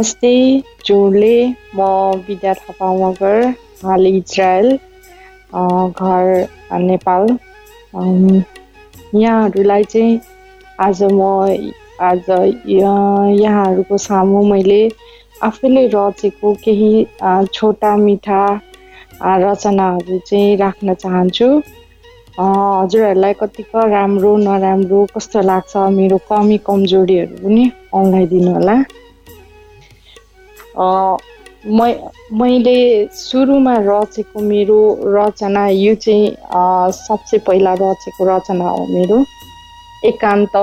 नमस्ते जोडले म विद्या थापा मगर हाल इजरायल घर नेपाल। यहाँहरूलाई चाहिँ आज म आज यहाँहरूको सामु मैले आफैले रचेको केही छोटा मिठा रचनाहरू चाहिँ राख्न चाहन्छु। हजुरहरूलाई कतिको राम्रो नराम्रो कस्तो लाग्छ मेरो कमी कमजोरीहरू पनि औँलाइदिनु होला। मैले सुरुमा रचेको मेरो रचना यो चाहिँ सबसे पहिला रचेको रचना हो मेरो। एकान्त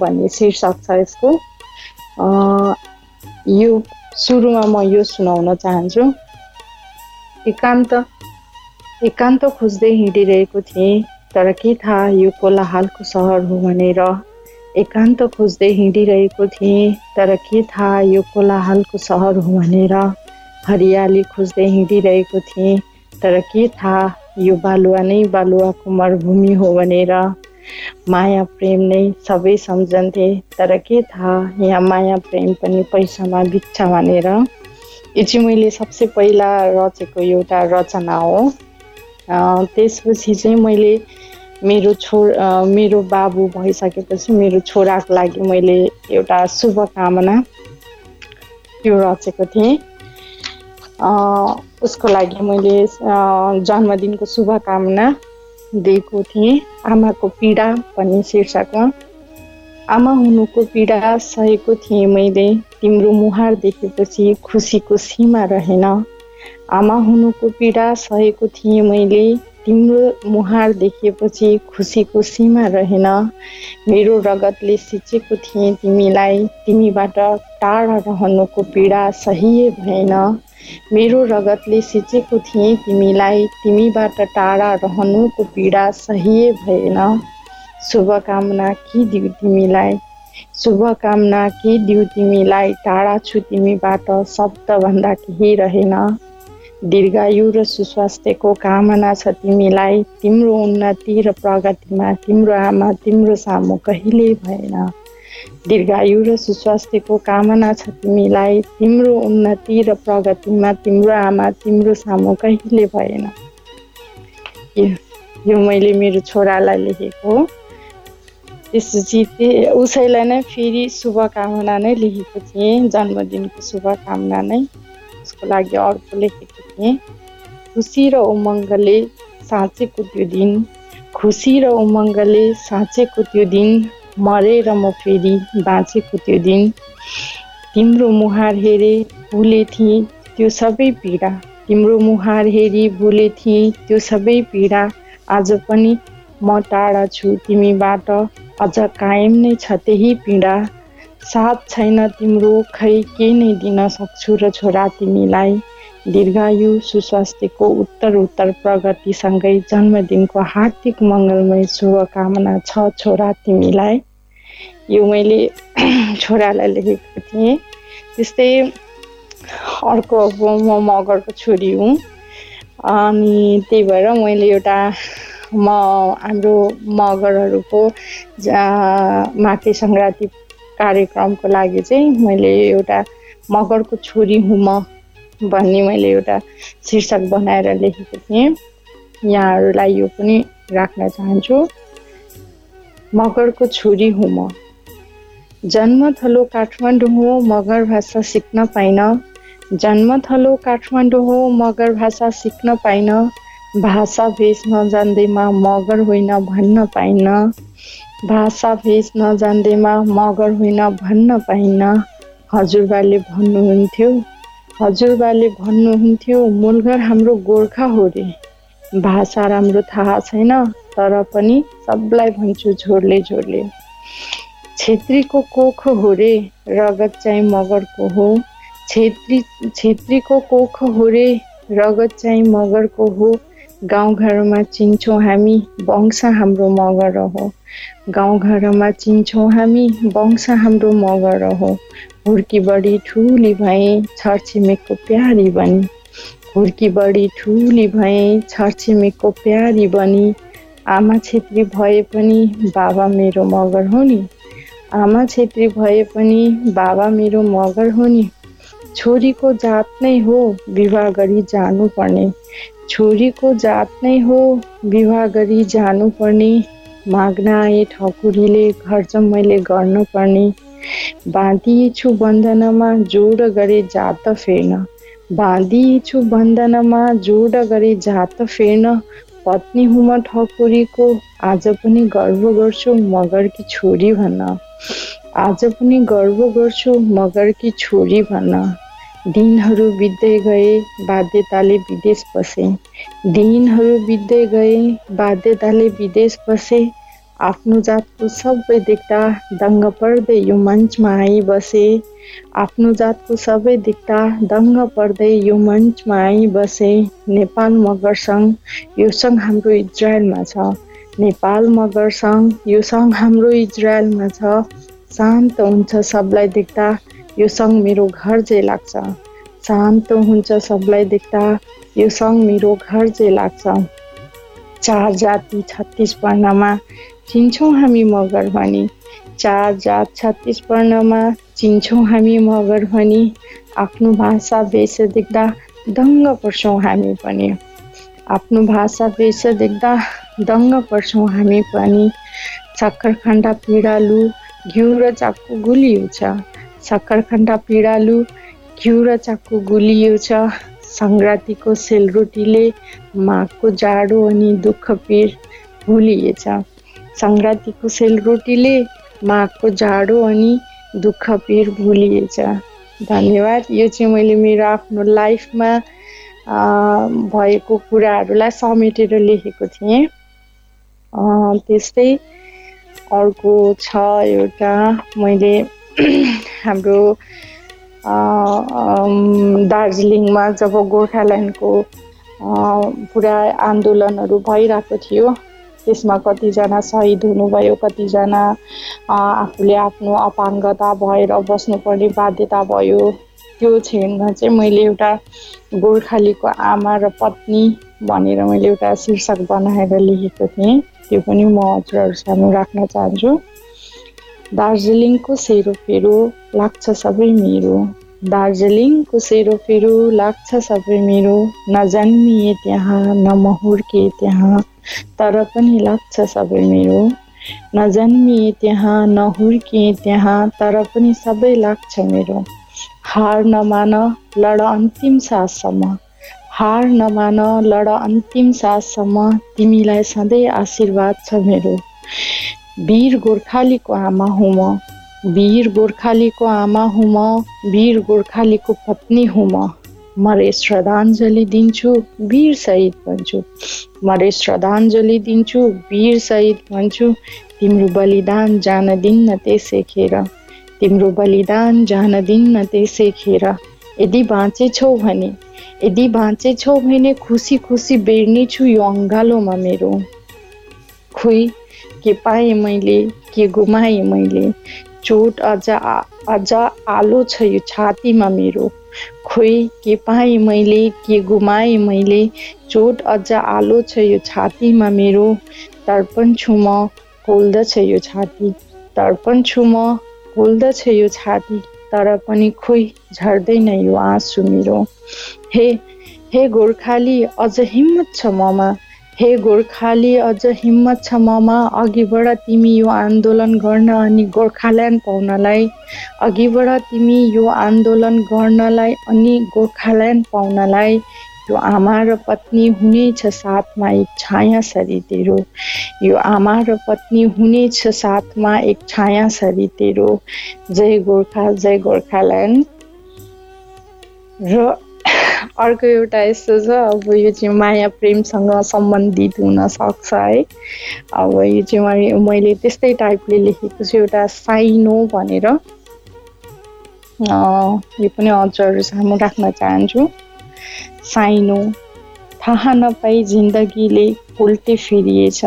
भन्ने शीर्षक छ यसको। यो सुरुमा म यो सुनाउन चाहन्छु। एकान्त एकान्त खोज्दै हिँडिरहेको थिएँ तर के थाहा यो कोलाहालको सहर हो भनेर। एकान्त खोज्दै हिँडिरहेको थिएँ तर के थाहा यो कोलाहालको सहर हो भनेर। हरियाली खोज्दै हिँडिरहेको थिएँ तर के थाहा यो बालुवा नै बालुवाको मरुभूमि हो भनेर। माया प्रेम नै सबै सम्झन्थे तर के थाहा यहाँ माया प्रेम पनि पैसामा बित्छ भनेर। यो चाहिँ मैले सबसे पहिला रचेको एउटा रचना हो। त्यसपछि चाहिँ मैले मेरो छो मेरो बाबु भइसकेपछि मेरो छोराको लागि मैले एउटा शुभकामना त्यो रचेको थिएँ। उसको लागि मैले जन्मदिनको शुभकामना दिएको थिएँ। आमाको पीडा भन्ने शीर्षकमा। आमा हुनुको पीडा सहेको थिएँ मैले। तिम्रो मुहार देखेपछि खुसीको सीमा रहेन। आमा हुनुको पीडा सहेको थिएँ मैले। तिम्रो मुहार देखेपछि खुसीको सीमा रहेन। मेरो रगतले सिचेको थिएँ तिमीलाई। तिमीबाट टाढा रहनुको पीडा सही भएन। मेरो रगतले सिचेको थिएँ तिमीलाई। तिमीबाट टाढा रहनुको पीडा सही भएन। शुभकामना के दिउ तिमीलाई? शुभकामना के दिउ तिमीलाई? टाढा छु तिमीबाट। शब्दभन्दा केही रहेन। दीर्घायु र सुस्वास्थ्यको कामना छ तिमीलाई। तिम्रो उन्नति र प्रगतिमा तिम्रो आमा तिम्रो सामु कहिले भएन। दीर्घायु र सुस्वास्थ्यको कामना छ तिमीलाई। तिम्रो उन्नति र प्रगतिमा तिम्रो आमा तिम्रो सामु कहिले भएन। यो मैले मेरो छोरालाई लेखेको हो। त्यसपछि उसैलाई नै फेरि शुभकामना नै लेखेको थिएँ। जन्मदिनको शुभकामना नै। उसको लागि अर्को लेखेको थिएँ खुसी र उमङ्गले साँचेको त्यो दिन खुसी र उमङ्गले साँचेको त्यो दिन मरेर म फेरि बाँचेको त्यो दिन तिम्रो मुहार हेरे भुले थिएँ त्यो सबै पीडा तिम्रो मुहार हेरी भुले थिएँ त्यो सबै पीडा आज पनि म टाढा छु तिमीबाट अझ कायम नै छ त्यही पीडा साथ छैन तिम्रो खै के नै दिन सक्छु र छोरा तिमीलाई दीर्घायु सुस्वास्थ्यको उत्तर उत्तर प्रगतिसँगै जन्मदिनको हार्दिक मङ्गलमय शुभकामना छ छोरा तिमीलाई। यो मैले छोरालाई लेखेको थिएँ। त्यस्तै अर्को अब म मगरको छोरी हुँ। अनि त्यही भएर मैले एउटा म हाम्रो मगरहरूको माथि सङ्क्रान्ति कार्यक्रमको लागि चाहिँ मैले एउटा मगरको छोरी हुँ म। भन्ने मैले एउटा शीर्षक बनाएर लेखेको थिएँ। यहाँहरूलाई यो पनि राख्न चाहन्छु। मगरको छोरी हुँ म। जन्मथलो काठमाडौँ हो मगर भाषा सिक्न पाइन। जन्मथलो काठमाडौँ हो मगर भाषा सिक्न पाइन। भाषा भेष नजान्दैमा मगर होइन भन्न पाइन। भाषा भेष नजान्दैमा मगर होइन भन्न पाइन। हजुरबाले भन्नुहुन्थ्यो। हजुरबाले भन्नुहुन्थ्यो मूलघर हाम्रो गोर्खा हो रे। भाषा राम्रो थाहा छैन तर पनि सबलाई भन्छु झोरले झोरले। छेत्रीको कोख हो रे रगत चाहिँ मगरको हो। छेत्री छेत्रीको कोख हो रे रगत चाहिँ मगरको हो। गाउँघरमा चिन्छौँ हामी वंश हाम्रो मगर हो। गाउँघरमा चिन्छौँ हामी वंश हाम्रो मगर हो। हुर्की बढी ठुली भएँ छरछिमेकको प्यारी बनी। हुर्की बढी ठुली भएँ छरछिमेकको प्यारी बनी। आमा छेत्री भए पनि बाबा मेरो मगर हो नि आमा छेत्री भए पनि बाबा मेरो मगर हो नि छोरीको जात नै हो विवाह गरी जानुपर्ने छोरीको जात नै हो विवाह गरी जानुपर्ने माग्न आए ठकुरीले घर मैले गर्नुपर्ने बाँधिएछु बन्धनमा जोड गरे जात फेर्न बाँधिएछु बन्धनमा जोड गरे जात फेर्न पत्नी हुम ठकुरीको आज पनि गर्व गर्छु मगरकी छोरी भन्न। आज पनि गर्व गर्छु मगरकी छोरी भन्न। दिनहरू बित्दै गए बाध्यताले विदेश बसे। दिनहरू बित्दै गए बाध्यताले विदेश बसे। आफ्नो जातको सबै देख्दा दङ्ग पर्दै यो मञ्चमा आइबसे आफ्नो जातको सबै देख्दा दङ्ग पर्दै यो मञ्चमा आइबसे नेपाल मगर सङ्घ यो सङ्घ हाम्रो इजरायलमा छ। नेपाल मगर सङ्घ यो सङ्घ हाम्रो इजरायलमा छ। शान्त हुन्छ सबलाई देख्दा यो सङ्घ मेरो घर चाहिँ लाग्छ। शान्त हुन्छ सबलाई देख्दा यो सङ्घ मेरो घर चाहिँ लाग्छ। चार जाति छत्तिस वर्णमा चिन्छौँ हामी मगर भनी चार जात छत्तिस वर्णमा चिन्छौँ हामी मगर भनी आफ्नो भाषा वेश देख्दा दङ्ग पर्छौँ हामी पनि। आफ्नो भाषा वेश देख्दा दङ्ग पर्छौँ हामी पनि। सक्खरखण्डा पिँडालु घिउ र चाकु गुलियो छ सक्खरखण्डा पिँडालु घिउ र चाकु गुलियो छ सङ्क्रान्तिको सेलरोटीले माघको जाडो अनि दुःख पिर भुलिएछ। सङ्क्रान्तिको सेलरोटीले माघको जाडो अनि दुःख पिर भुलिएछ धन्यवाद यो चाहिँ मैले मेरो आफ्नो लाइफमा भएको कुराहरूलाई समेटेर लेखेको थिएँ त्यस्तै अर्को छ एउटा मैले हाम्रो दार्जिलिङमा जब गोर्खाल्यान्डको पुरा आन्दोलनहरू भइरहेको थियो त्यसमा कतिजना शहीद हुनुभयो कतिजना आफूले आफ्नो अपाङ्गता भएर बस्नुपर्ने बाध्यता भयो। त्यो क्षणमा चाहिँ मैले एउटा गोर्खालीको आमा र पत्नी भनेर मैले एउटा शीर्षक बनाएर लेखेको थिएँ। त्यो पनि म हजुरहरू सामु राख्न चाहन्छु। दार्जिलिङको सेरोफेरो लाग्छ सबै मेरो। दार्जिलिङको सेरोफेरो लाग्छ सबै मेरो। नजन्मिए त्यहाँ नमहुर्के त्यहाँ तर पनि लाग्छ सबै मेरो। नजन्मिए त्यहाँ नहुर्के त्यहाँ तर पनि सबै लाग्छ मेरो। हार नमान लड अन्तिम साससम्म। हार नमान लड अन्तिम साससम्म। तिमीलाई सधैँ आशीर्वाद छ मेरो। वीर गोर्खालीको आमा हुँ म। वीर गोर्खालीको आमा हुँ म वीर गोर्खालीको पत्नी हुँ म मरे श्रद्धाञ्जली दिन्छु वीर सहित भन्छु मरे श्रद्धाञ्जली दिन्छु वीर सहित भन्छु तिम्रो बलिदान जान दिन्न त्यसैखेर तिम्रो बलिदान जान दिन्न त्यसैखेर यदि बाँचेछौ भने यदि बाँचेछौ भने खुसी खुसी बेर्ने छु यो अङ्गालोमा मेरो खोइ के पाएँ मैले के गुमाएँ मैले चोट अझ अझ आलो छ यो छातीमा मेरो। खोइ के पाएँ मैले के गुमाएँ मैले? चोट अझ आलो छ यो छातीमा मेरो। तर्पण छु म पोल्दछ यो छाती। तर्पण छु म पोल्दछ यो छाती। तर पनि खोइ झर्दैन यो आँसु मेरो। हे हे गोर्खाली अझ हिम्मत छ ममा। हे गोर्खाली अझ हिम्मत छ ममा अघिबाट तिमी यो आन्दोलन गर्न अनि गोर्खाल्यान्ड पाउनलाई। अघिबाट तिमी यो आन्दोलन गर्नलाई अनि गोर्खाल्यान्ड पाउनलाई। यो आमा र पत्नी हुनेछ साथमा एक छाया सरी तेरो। यो आमा र पत्नी हुनेछ साथमा एक छाया सरी तेरो। जय गोर्खा जय गोर्खाल्यान्ड र अर्को एउटा यस्तो छ अब यो चाहिँ माया प्रेमसँग सम्बन्धित हुनसक्छ है। अब यो चाहिँ मैले त्यस्तै टाइपले लेखेको छु एउटा साइनो भनेर। यो पनि हजुरहरू सामु राख्न चाहन्छु। साइनो। थाहा नपाई जिन्दगीले उल्टे फेरिएछ।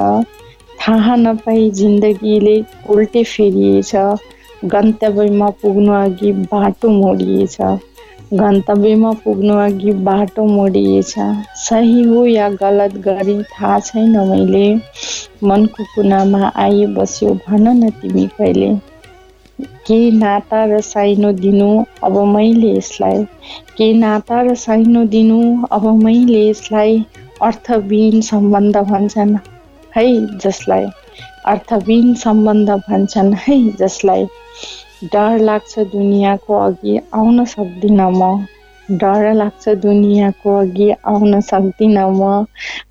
थाहा नपाई जिन्दगीले उल्टे फेरिएछ। गन्तव्यमा पुग्नु अघि बाटो मोडिएछ। गन्तव्यमा पुग्नु अघि बाटो मोडिएछ। सही हो या गलत गरी थाहा छैन मैले। मनको कुनामा आइ बस्यो भन न तिमी कहिले। के नाता र साइनो दिनु अब मैले यसलाई। के नाता र साइनो दिनु अब मैले यसलाई। अर्थविहीन सम्बन्ध भन्छन् है जसलाई। अर्थविहीन सम्बन्ध भन्छन् है जसलाई। डर लाग्छ दुनियाँको अघि आउन सक्दिनँ म। डर लाग्छ दुनियाँको अघि आउन सक्दिनँ म।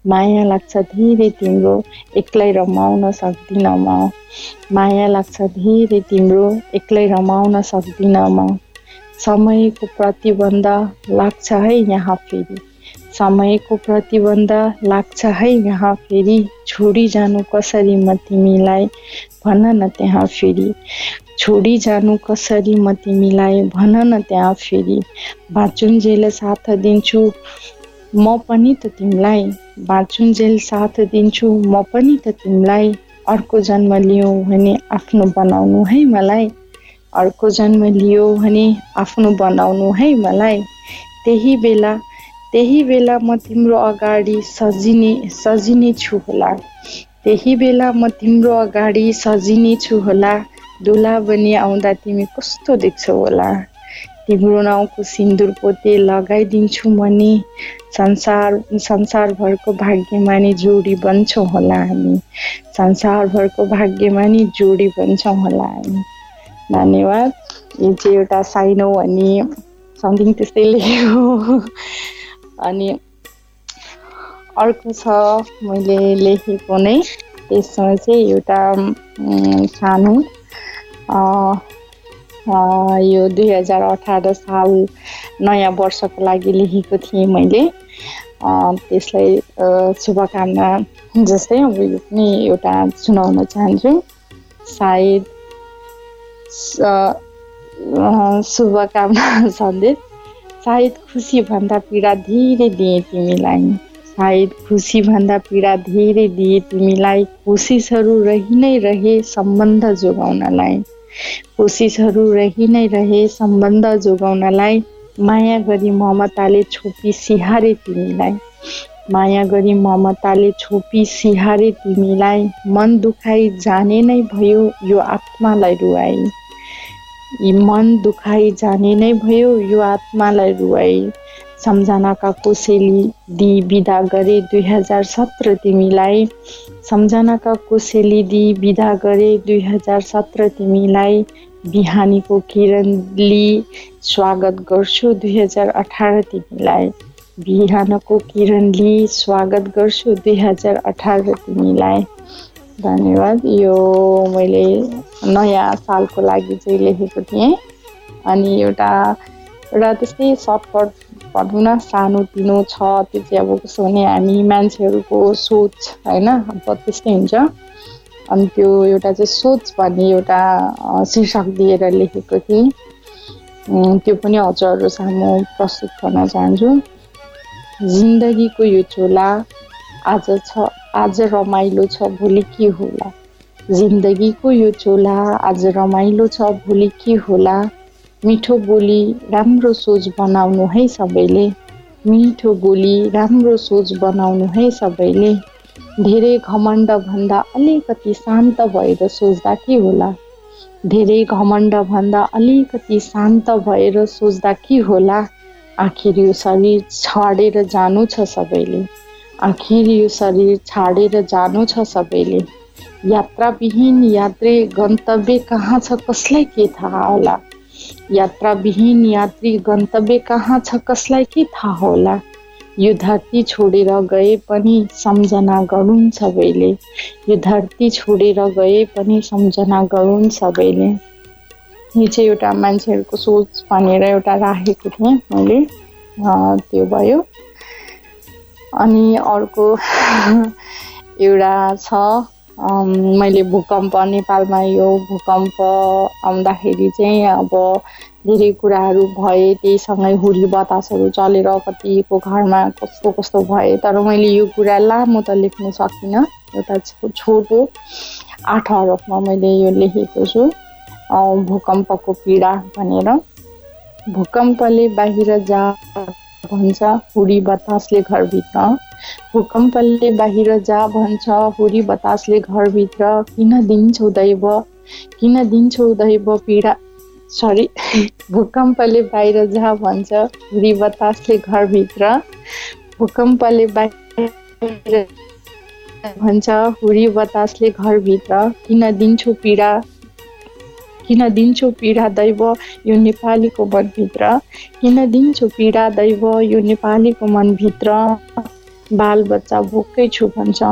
माया लाग्छ धेरै तिम्रो एक्लै रमाउन सक्दिनँ म। माया लाग्छ धेरै तिम्रो एक्लै रमाउन सक्दिनँ म। समयको प्रतिबन्ध लाग्छ है यहाँ फेरि। समयको प्रतिबन्ध लाग्छ है। यहाँ फेरि छोडी जानु कसरी म तिमीलाई भन न त्यहाँ फेरि। छोडी जानु कसरी म तिमीलाई भन न त्यहाँ फेरि। बाँचुन्जेल साथ दिन्छु म पनि त तिमीलाई। बाँचुन्जेल साथ दिन्छु म पनि त तिमीलाई। अर्को जन्म लियो भने आफ्नो बनाउनु है मलाई। अर्को जन्म लियो भने आफ्नो बनाउनु है मलाई। त्यही बेला त्यही बेला म तिम्रो अगाडि सजिने सजिने छु होला। त्यही बेला म तिम्रो अगाडि सजिने छु होला। दुला बनी आउँदा तिमी कस्तो देख्छौ होला? तिम्रो नाउँको सिन्दुर पोते लगाइदिन्छु मनी। संसार संसारभरको भाग्यमानी जोडी बन्छौँ होला हामी। संसारभरको भाग्यमानी जोडी बन्छौँ होला हामी। धन्यवाद। यो चाहिँ एउटा साइनो अनि समथिङ त्यस्तै लेखेको अनि अर्को छ मैले लेखेको नै त्यसमा चाहिँ एउटा सानो यो दुई हजार अठार साल नयाँ वर्षको लागि लेखेको थिएँ मैले। त्यसलाई शुभकामना जस्तै अब यो पनि एउटा सुनाउन चाहन्छु। सायद शुभकामना सन्देश। सायद खुसीभन्दा पीडा धेरै दिएँ तिमीलाई। सायद खुसीभन्दा पीडा धेरै दिए तिमीलाई। कोसिसहरू रहि नै रहे सम्बन्ध जोगाउनलाई। कोसिसहरू रहि नै रहे सम्बन्ध जोगाउनलाई। माया गरी ममताले छोपी सिहारे तिमीलाई। माया गरी ममताले छोपी सिहारे तिमीलाई। मन दुखाइ जाने नै भयो यो आत्मालाई रुवाई। मन दुखाइ जाने नै भयो। यो आत्मालाई रुवाई सम्झनाका कोसेली दि विदा गरे दुई हजार सत्र तिमीलाई। सम्झनाका कोसेली दि विदा गरे दुई हजार सत्र तिमीलाई। बिहानीको किरणली स्वागत गर्छु दुई हजार अठार तिमीलाई। बिहानको किरणली स्वागत गर्छु दुई हजार अठार तिमीलाई। धन्यवाद। यो मैले नयाँ सालको लागि चाहिँ लेखेको थिएँ। अनि एउटा एउटा त्यस्तै सर्टकट भनौँ न सानो तिनो छ त्यो चाहिँ अब कसो भने हामी मान्छेहरूको सोच होइन? अब त्यस्तै हुन्छ। अनि त्यो एउटा चाहिँ सोच भन्ने एउटा शीर्षक दिएर लेखेको थिएँ। त्यो पनि हजुरहरू सामु प्रस्तुत गर्न चाहन्छु। जिन्दगीको यो चोला आज छ। आज रमाइलो छ भोलि के होला? जिन्दगीको यो चोला आज रमाइलो छ भोलि के होला? मिठो बोली राम्रो सोच बनाउनु है सबैले। मिठो बोली राम्रो सोच बनाउनु है सबैले। धेरै घमण्ड भन्दा अलिकति शान्त भएर सोच्दा के होला? धेरै घमण्ड भन्दा अलिकति शान्त भएर सोच्दा के होला? आखिर यो शरीर छाडेर जानु छ सबैले। आखिर यो शरीर छाडेर जानु छ सबैले। यात्राविहीन यात्रे गन्तव्य कहाँ छ कसलाई के थाहा होला? यात्राविहीन यात्री गन्तव्य कहाँ छ कसलाई के थाहा होला? यो धरती छोडेर गए पनि सम्झना गरून् सबैले। यो धरती छोडेर गए पनि सम्झना गरून् सबैले। यो चाहिँ एउटा मान्छेहरूको सोच भनेर एउटा राखेको थिएँ मैले। त्यो भयो। अनि अर्को एउटा छ मैले भूकम्प नेपालमा यो भूकम्प आउँदाखेरि चाहिँ अब धेरै कुराहरू भए त्यहीसँगै हुरी बतासहरू चलेर कतिको घरमा कस्तो कस्तो भए तर मैले यो कुरा लामो त लेख्न सकिनँ। एउटा छोटो आठ हरफमा मैले यो लेखेको छु भूकम्पको पीडा भनेर। भूकम्पले बाहिर जा भन्छ हुरी बतासले घरभित्र। भूकम्पले बाहिर जा भन्छ हुरी बतासले घरभित्र। किन दिन्छौ दैव? किन दिन्छौ दैव पीडा? सरी भूकम्पले बाहिर जा भन्छ हुरी बतासले घरभित्र। भूकम्पले बाहिर भन्छ हुरी बतासले घरभित्र। किन दिन्छु पीडा? किन दिन्छु पीडा दैव यो नेपालीको मनभित्र? किन दिन्छु पीडा दैव यो नेपालीको मनभित्र? बालबच्चा भोकै छु भन्छ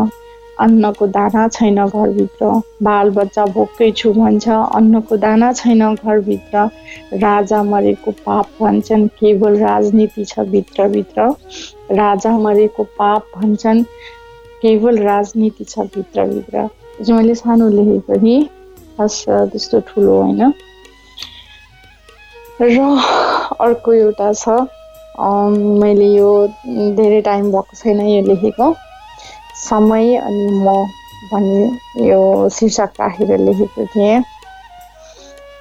अन्नको दाना छैन घरभित्र। बालबच्चा भोकै छु भन्छ अन्नको दाना छैन घरभित्र। राजा मरेको पाप भन्छन् केवल राजनीति छ भित्रभित्र। राजा मरेको पाप भन्छन् केवल राजनीति छ भित्रभित्र। मैले सानो लेखेको नि खास त्यस्तो ठुलो होइन र अर्को एउटा छ मैले यो धेरै टाइम भएको छैन यो लेखेको समय अनि म भन्ने यो शीर्षक राखेर लेखेको थिएँ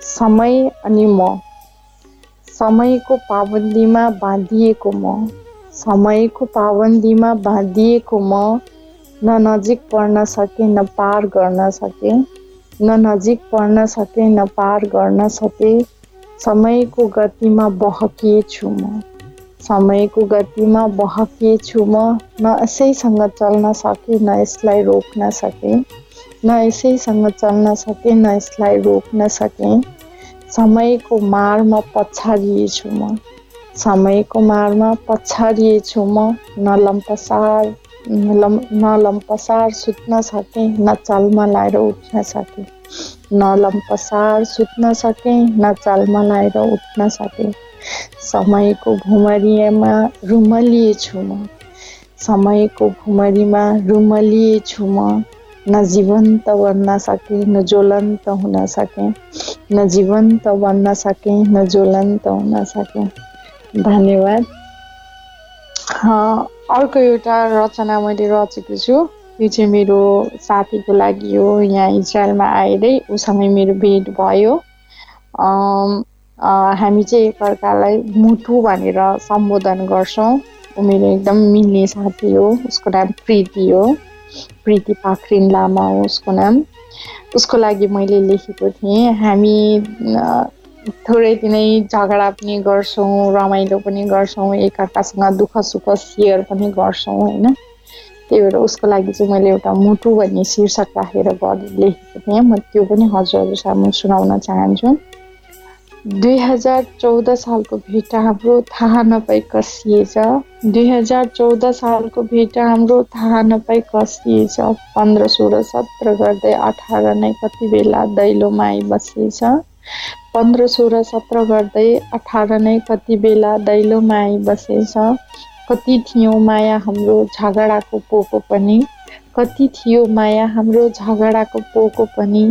समय अनि म समयको पाबन्दीमा बाँधिएको म समयको पाबन्दीमा बाँधिएको म न नजिक पर्न सके न पार गर्न सके न नजिक पर्न सके न पार गर्न सके समयको गतिमा बहकिएछु म। समयको गतिमा बहकिएछु म न यसैसँग चल्न सके न यसलाई रोक्न सके न यसैसँग चल्न सके न यसलाई रोक्न सके। समयको मारमा पछाडिएछु म। समयको मारमा पछाडिएछु म न लम्पसार न लम्पसार सुत्न सके न चलमा लाएर उठ्न सके। न लम्पसार सुत्न सके न चलमा लाएर उठ्न सके। समयको घुमरीमा रुमलिएछु म। समयको घुमरीमा रुमलिएछु म। न जीवन्त बन्न सके न ज्वलन्त हुन सके। न जीवन्त बन्न सके न ज्वलन्त हुन सके। धन्यवाद। अर्को एउटा रचना मैले रचेको छु यो चाहिँ मेरो साथीको लागि हो यहाँ इजरायलमा आएरै उसँगै मेरो भेट भयो। हामी चाहिँ एकअर्कालाई मुटु भनेर सम्बोधन गर्छौँ। ऊ मेरो एकदम मिल्ने साथी हो उसको नाम प्रीति हो। प्रीति पाखरिन लामा हो उसको नाम। उसको लागि मैले लेखेको थिएँ। हामी थोरै दिनै झगडा पनि गर्छौँ रमाइलो पनि गर्छौँ एकअर्कासँग दुःख सुख सेयर पनि गर्छौँ होइन? त्यही भएर उसको लागि चाहिँ मैले एउटा मुटु भन्ने शीर्षक राखेर लेखेको थिएँ। म त्यो पनि हजुरहरू सामु सुनाउन चाहन्छु। दुई हजार चौध सालको भेट हाम्रो थाहा नपाई कसिएछ। दुई हजार चौध सालको भेट हाम्रो थाहा नपाई कसिएछ। पन्ध्र सोह्र सत्र गर्दै अठार नै कति बेला दैलोमा आइबसेछ पन्ध्र सोह्र सत्र गर्दै अठार नै कति बेला दैलोमा आइबसेछ कति थियो माया हाम्रो झगडाको पोको पनि? कति थियो माया हाम्रो झगडाको पोको पनि?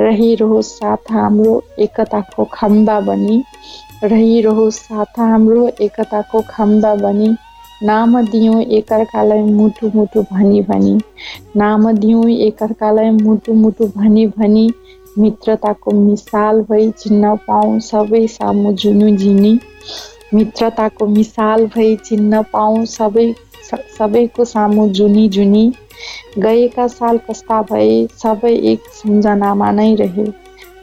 रहिरहोस् साथ हाम्रो एकताको खम्बा बनी। रहिरहोस् साथ हाम्रो एकताको खम्बा बनी। नाम दियौँ एकअर्कालाई मुटु मुटु भनी भनी। नाम दियौँ एकअर्कालाई मुटु मुटु भनी भनी। मित्रताको मिसाल भई चिन्न पाऊँ सबै सामु जुनु जिनी। मित्रताको मिसाल भई चिन्न पाऊँ सबै सबैको सामु जुनी जुनी। गएका साल कस्ता भए सबै एक सम्झनामा नै रहे।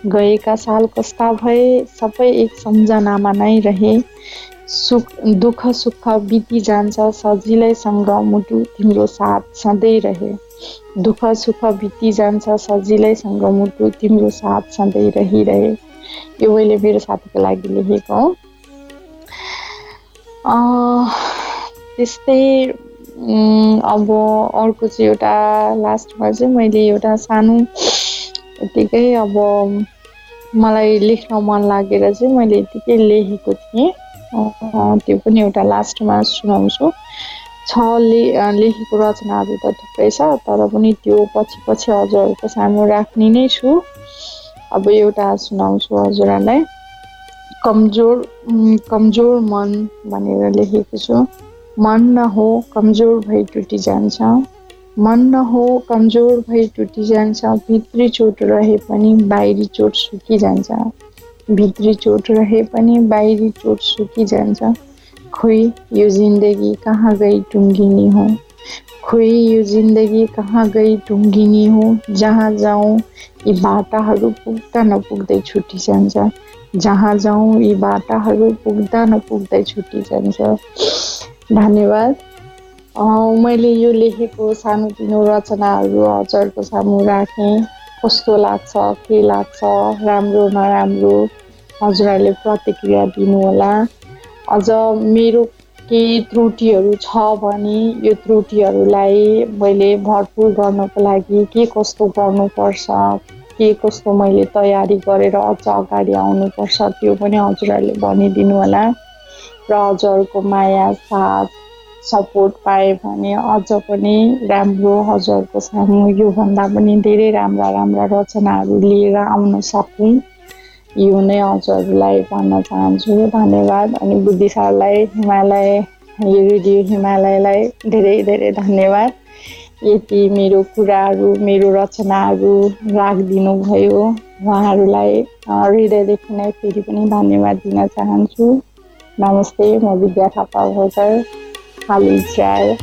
गएका साल कस्ता भए सबै एक सम्झनामा नै रहे। सुख दुःख सुख बिति जान्छ सजिलैसँग मुटु तिम्रो साथ सधैँ रहे। दुःख सुख बिति जान्छ सजिलैसँग मुटु तिम्रो साथ सधैँ रहिरहे। यो मैले मेरो साथीको लागि लेखेको त्यस्तै अब अर्को चाहिँ एउटा लास्टमा चाहिँ मैले एउटा सानो यत्तिकै अब मलाई लेख्न मन लागेर चाहिँ मैले यत्तिकै लेखेको थिएँ। त्यो पनि एउटा लास्टमा सुनाउँछु। छ ले लेखेको रचनाहरू त थुप्रै छ तर पनि त्यो पछि पछि हजुरहरूको सामु राख्ने नै छु। अब एउटा सुनाउँछु हजुरहरूलाई। कमजोर कमजोर मन भनेर लेखेको छु। मन न हो कमजोर भई टुटी जान्छ। मन न हो कमजोर भई टुटी जान्छ। भित्री चोट रहे पनि बाहिरी चोट सुकिजान्छ भित्री चोट रहे पनि बाहिरी चोट सुकिजान्छ खोइ यो जिन्दगी कहाँ गई टुङ्गिने हो? खोइ यो जिन्दगी कहाँ गई टुङ्गिनी हो? जहाँ जाउँ यी बाटाहरू पुग्दा नपुग्दै छुट्टी जान्छ। जहाँ जाउँ यी बाटाहरू पुग्दा नपुग्दै छुट्टी जान्छ। धन्यवाद। मैले यो लेखेको सानोतिनो रचनाहरू हजुरको सामु राखेँ। कस्तो लाग्छ के लाग्छ? राम्रो नराम्रो? हजुरहरूले प्रतिक्रिया दिनुहोला। अझ मेरो केही त्रुटिहरू छ भने यो त्रुटिहरूलाई मैले भरपुर गर्नको लागि के कस्तो गर्नुपर्छ के कस्तो मैले तयारी गरेर अझ अगाडि आउनुपर्छ त्यो पनि हजुरहरूले भनिदिनु होला। र हजुरहरूको माया साथ सपोर्ट पाएँ भने अझ पनि राम्रो हजुरहरूको सामु योभन्दा पनि धेरै राम्रा राम्रा रचनाहरू लिएर आउन सकौँ। यो नै हजुरहरूलाई भन्न चाहन्छु धन्यवाद. अनि बुद्धि सरलाई हिमालय रेडियो हिमालयलाई धेरै धेरै धन्यवाद. यति मेरो कुराहरू मेरो रचनाहरू राखिदिनु भयो उहाँहरूलाई हृदयदेखि नै फेरि पनि धन्यवाद दिन चाहन्छु। नमस्ते म विद्या थापा हाल इजरायल